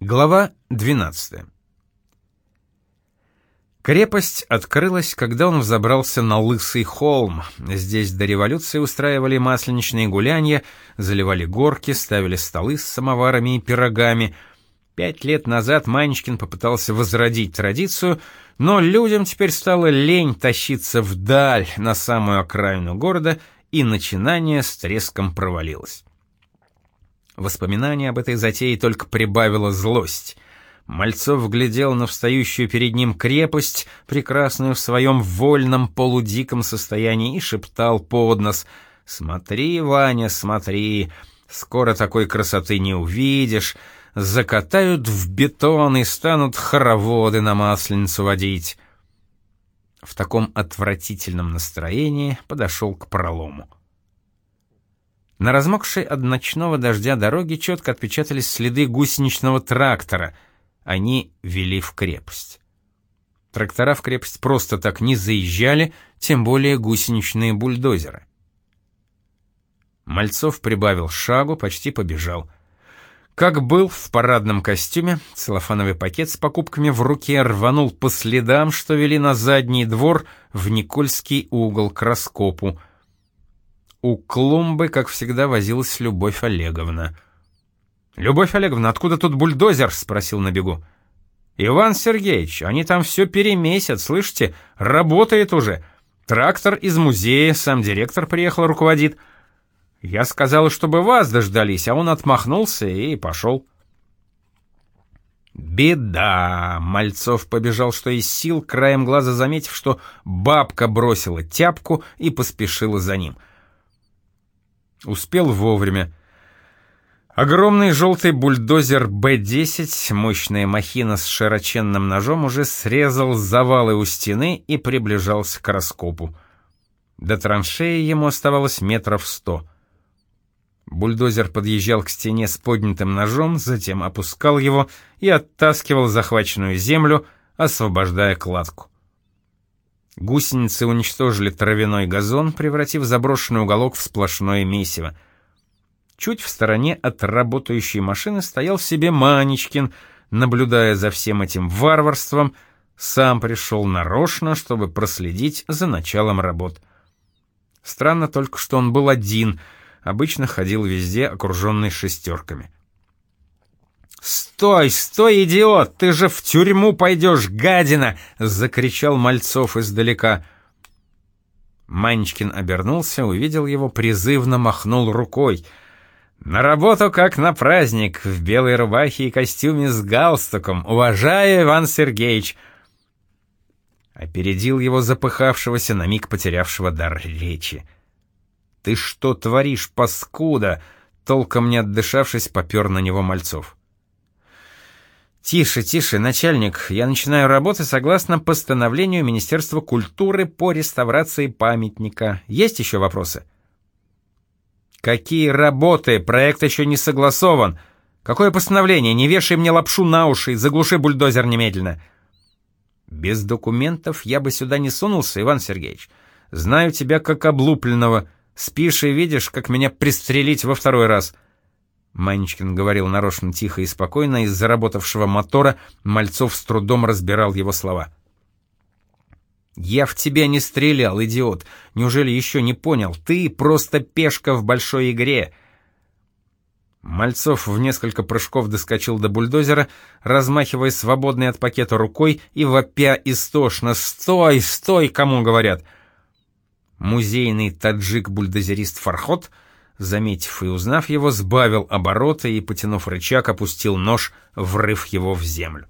Глава 12. Крепость открылась, когда он взобрался на Лысый холм. Здесь до революции устраивали масленичные гулянья, заливали горки, ставили столы с самоварами и пирогами. Пять лет назад Манечкин попытался возродить традицию, но людям теперь стало лень тащиться вдаль, на самую окраину города, и начинание с треском провалилось. Воспоминание об этой затее только прибавило злость. Мальцов глядел на встающую перед ним крепость, прекрасную в своем вольном полудиком состоянии, и шептал под нос «Смотри, Ваня, смотри, скоро такой красоты не увидишь, закатают в бетон и станут хороводы на Масленицу водить». В таком отвратительном настроении подошел к пролому. На размокшей от ночного дождя дороге четко отпечатались следы гусеничного трактора. Они вели в крепость. Трактора в крепость просто так не заезжали, тем более гусеничные бульдозеры. Мальцов прибавил шагу, почти побежал. Как был в парадном костюме, целлофановый пакет с покупками в руке рванул по следам, что вели на задний двор в Никольский угол к раскопу — у клумбы, как всегда, возилась Любовь Олеговна. «Любовь Олеговна, откуда тут бульдозер?» — спросил на бегу. «Иван Сергеевич, они там все перемесят, слышите? Работает уже. Трактор из музея, сам директор приехал, руководит. Я сказал, чтобы вас дождались, а он отмахнулся и пошел». «Беда!» — Мальцов побежал, что из сил, краем глаза заметив, что бабка бросила тяпку и поспешила за ним — Успел вовремя. Огромный желтый бульдозер Б-10, мощная махина с широченным ножом, уже срезал завалы у стены и приближался к раскопу. До траншеи ему оставалось метров сто. Бульдозер подъезжал к стене с поднятым ножом, затем опускал его и оттаскивал захваченную землю, освобождая кладку. Гусеницы уничтожили травяной газон, превратив заброшенный уголок в сплошное месиво. Чуть в стороне от работающей машины стоял себе Манечкин, наблюдая за всем этим варварством, сам пришел нарочно, чтобы проследить за началом работ. Странно только, что он был один, обычно ходил везде, окруженный шестерками. «Стой, стой, идиот! Ты же в тюрьму пойдешь, гадина!» — закричал Мальцов издалека. Манечкин обернулся, увидел его, призывно махнул рукой. «На работу, как на праздник, в белой рубахе и костюме с галстуком. Уважаю, Иван Сергеевич!» Опередил его запыхавшегося, на миг потерявшего дар речи. «Ты что творишь, паскуда?» Толком не отдышавшись, попер на него Мальцов. «Тише, тише, начальник. Я начинаю работы согласно постановлению Министерства культуры по реставрации памятника. Есть еще вопросы?» «Какие работы? Проект еще не согласован. Какое постановление? Не вешай мне лапшу на уши и заглуши бульдозер немедленно». «Без документов я бы сюда не сунулся, Иван Сергеевич. Знаю тебя как облупленного. Спишь и видишь, как меня пристрелить во второй раз». Манечкин говорил нарочно тихо и спокойно, из заработавшего мотора Мальцов с трудом разбирал его слова. «Я в тебя не стрелял, идиот! Неужели еще не понял? Ты просто пешка в большой игре!» Мальцов в несколько прыжков доскочил до бульдозера, размахивая свободной от пакета рукой и вопя истошно «Стой, стой!» кому говорят. Музейный таджик-бульдозерист Фархот — заметив и узнав его, сбавил обороты и, потянув рычаг, опустил нож, врыв его в землю.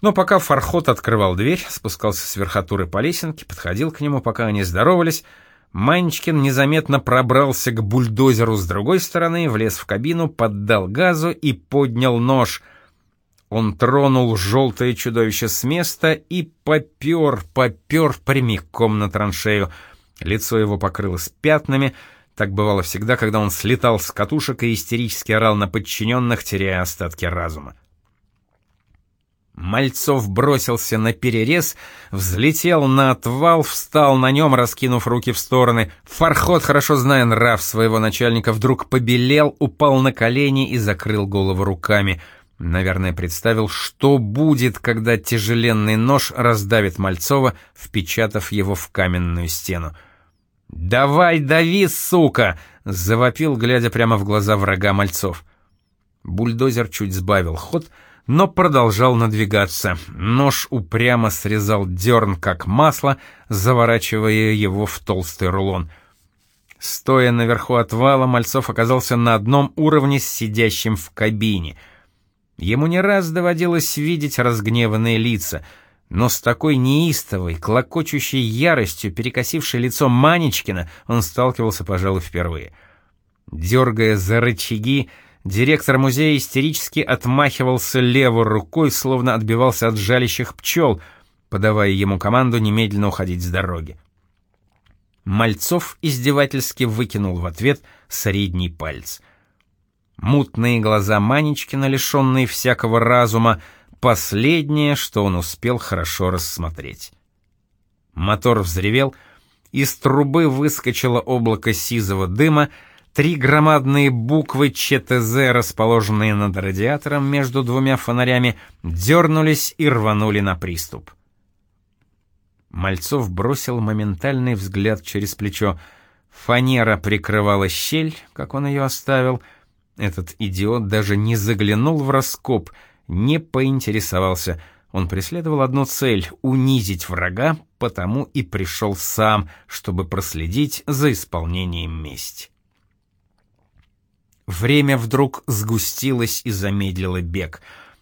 Но пока Фархот открывал дверь, спускался с верхотуры по лесенке, подходил к нему, пока они здоровались, Манечкин незаметно пробрался к бульдозеру с другой стороны, влез в кабину, поддал газу и поднял нож. Он тронул желтое чудовище с места и попер, попер прямиком на траншею — Лицо его покрылось пятнами, так бывало всегда, когда он слетал с катушек и истерически орал на подчиненных, теряя остатки разума. Мальцов бросился на перерез, взлетел на отвал, встал на нем, раскинув руки в стороны. Фархот, хорошо зная нрав своего начальника, вдруг побелел, упал на колени и закрыл голову руками. Наверное, представил, что будет, когда тяжеленный нож раздавит Мальцова, впечатав его в каменную стену. «Давай, дави, сука!» — завопил, глядя прямо в глаза врага Мальцов. Бульдозер чуть сбавил ход — но продолжал надвигаться. Нож упрямо срезал дерн, как масло, заворачивая его в толстый рулон. Стоя наверху отвала, Мальцов оказался на одном уровне с сидящим в кабине. Ему не раз доводилось видеть разгневанные лица, но с такой неистовой, клокочущей яростью, перекосившей лицо Манечкина, он сталкивался, пожалуй, впервые. Дергая за рычаги, Директор музея истерически отмахивался левой рукой, словно отбивался от жалящих пчел, подавая ему команду немедленно уходить с дороги. Мальцов издевательски выкинул в ответ средний палец. Мутные глаза Манечкина, лишенные всякого разума, последнее, что он успел хорошо рассмотреть. Мотор взревел, из трубы выскочило облако сизого дыма, Три громадные буквы ЧТЗ, расположенные над радиатором между двумя фонарями, дернулись и рванули на приступ. Мальцов бросил моментальный взгляд через плечо. Фанера прикрывала щель, как он ее оставил. Этот идиот даже не заглянул в раскоп, не поинтересовался. Он преследовал одну цель — унизить врага, потому и пришел сам, чтобы проследить за исполнением мести. Время вдруг сгустилось и замедлило бег.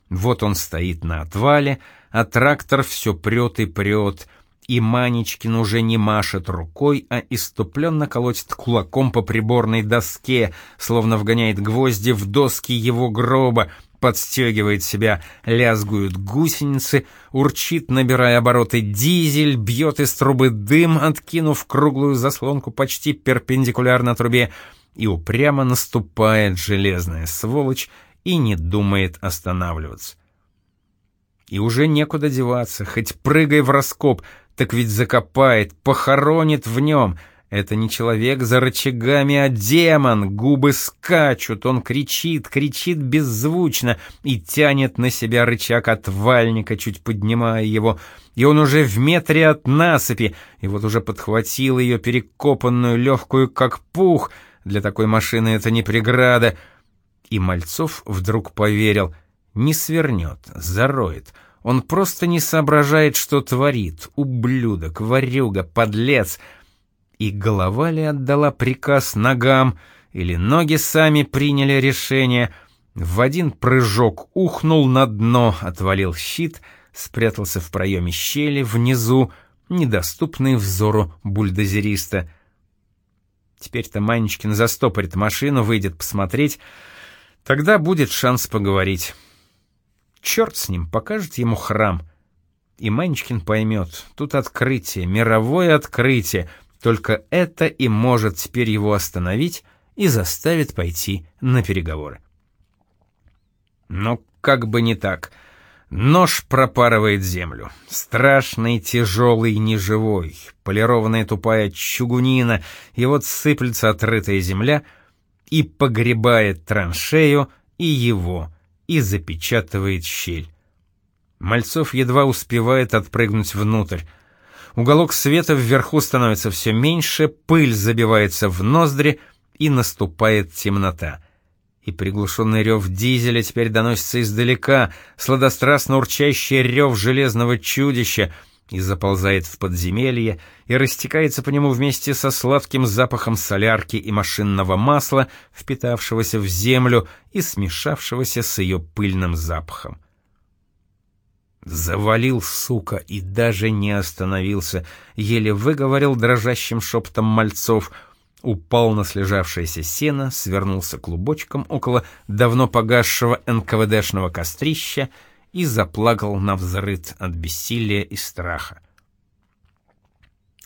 Вот он стоит на отвале, а трактор все прет и прет, и Манечкин уже не машет рукой, а иступленно колотит кулаком по приборной доске, словно вгоняет гвозди в доски его гроба, подстегивает себя, лязгуют гусеницы, урчит, набирая обороты дизель, бьет из трубы дым, откинув круглую заслонку почти перпендикулярно трубе, и упрямо наступает железная сволочь и не думает останавливаться. И уже некуда деваться, хоть прыгай в раскоп, так ведь закопает, похоронит в нем. Это не человек за рычагами, а демон, губы скачут, он кричит, кричит беззвучно и тянет на себя рычаг отвальника, чуть поднимая его, и он уже в метре от насыпи, и вот уже подхватил ее перекопанную, легкую, как пух — для такой машины это не преграда. И Мальцов вдруг поверил. Не свернет, зароет. Он просто не соображает, что творит. Ублюдок, ворюга, подлец. И голова ли отдала приказ ногам, или ноги сами приняли решение. В один прыжок ухнул на дно, отвалил щит, спрятался в проеме щели внизу, недоступный взору бульдозериста. Теперь-то Манечкин застопорит машину, выйдет посмотреть. Тогда будет шанс поговорить. Черт с ним, покажет ему храм. И Манечкин поймет, тут открытие, мировое открытие. Только это и может теперь его остановить и заставит пойти на переговоры. Но как бы не так — Нож пропарывает землю. Страшный, тяжелый, неживой, полированная тупая чугунина, и вот сыплется отрытая земля и погребает траншею и его, и запечатывает щель. Мальцов едва успевает отпрыгнуть внутрь. Уголок света вверху становится все меньше, пыль забивается в ноздри, и наступает темнота и приглушенный рев дизеля теперь доносится издалека, сладострастно урчащий рев железного чудища, и заползает в подземелье, и растекается по нему вместе со сладким запахом солярки и машинного масла, впитавшегося в землю и смешавшегося с ее пыльным запахом. Завалил, сука, и даже не остановился, еле выговорил дрожащим шепотом мальцов — упал на слежавшееся сено, свернулся клубочком около давно погасшего НКВДшного кострища и заплакал на взрыд от бессилия и страха.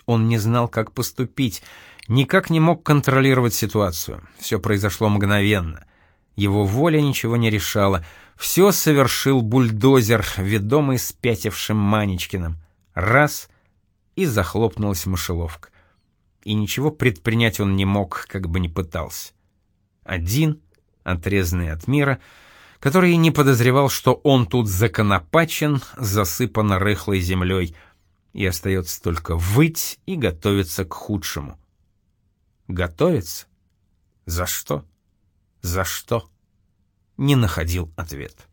Он не знал, как поступить, никак не мог контролировать ситуацию. Все произошло мгновенно. Его воля ничего не решала. Все совершил бульдозер, ведомый спятившим Манечкиным. Раз — и захлопнулась мышеловка. И ничего предпринять он не мог, как бы ни пытался. Один, отрезанный от мира, который не подозревал, что он тут законопачен, засыпан рыхлой землей, и остается только выть и готовиться к худшему. Готовиться? За что? За что? Не находил ответ.